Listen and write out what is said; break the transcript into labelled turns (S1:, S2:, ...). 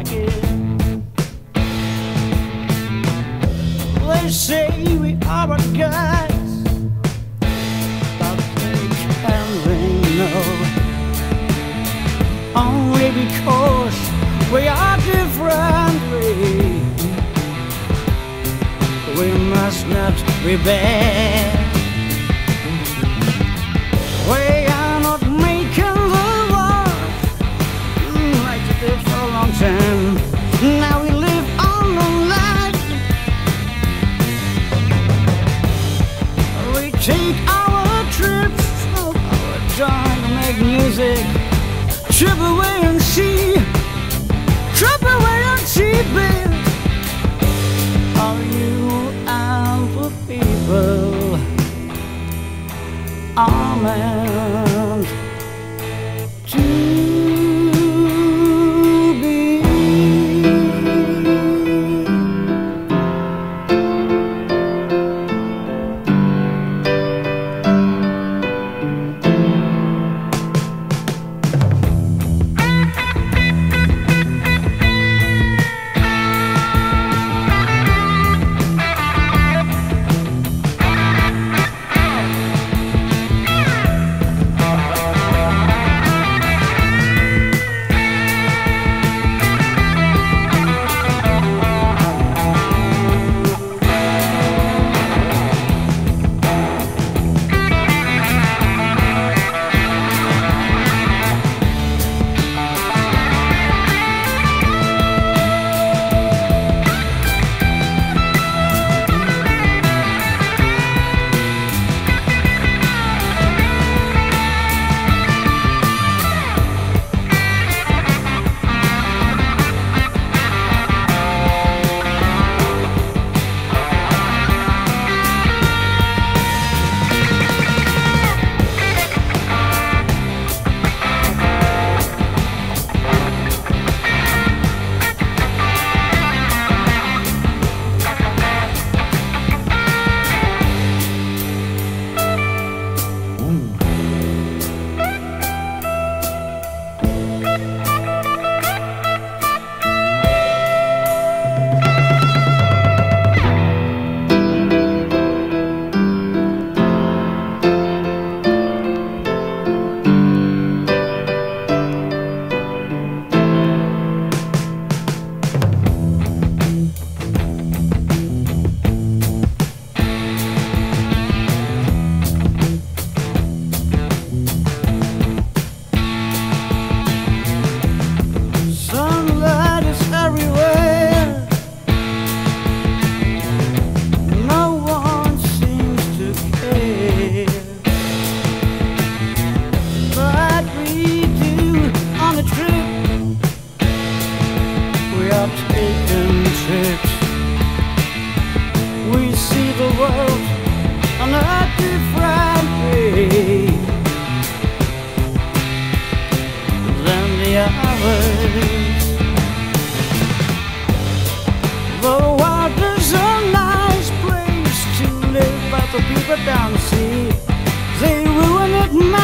S1: like it. They say we are a guys, but they can't know. Only because we are different. We must not rebel. Amen. the world on a different way than the others. The world is a nice place to live, but the people down see they ruin it.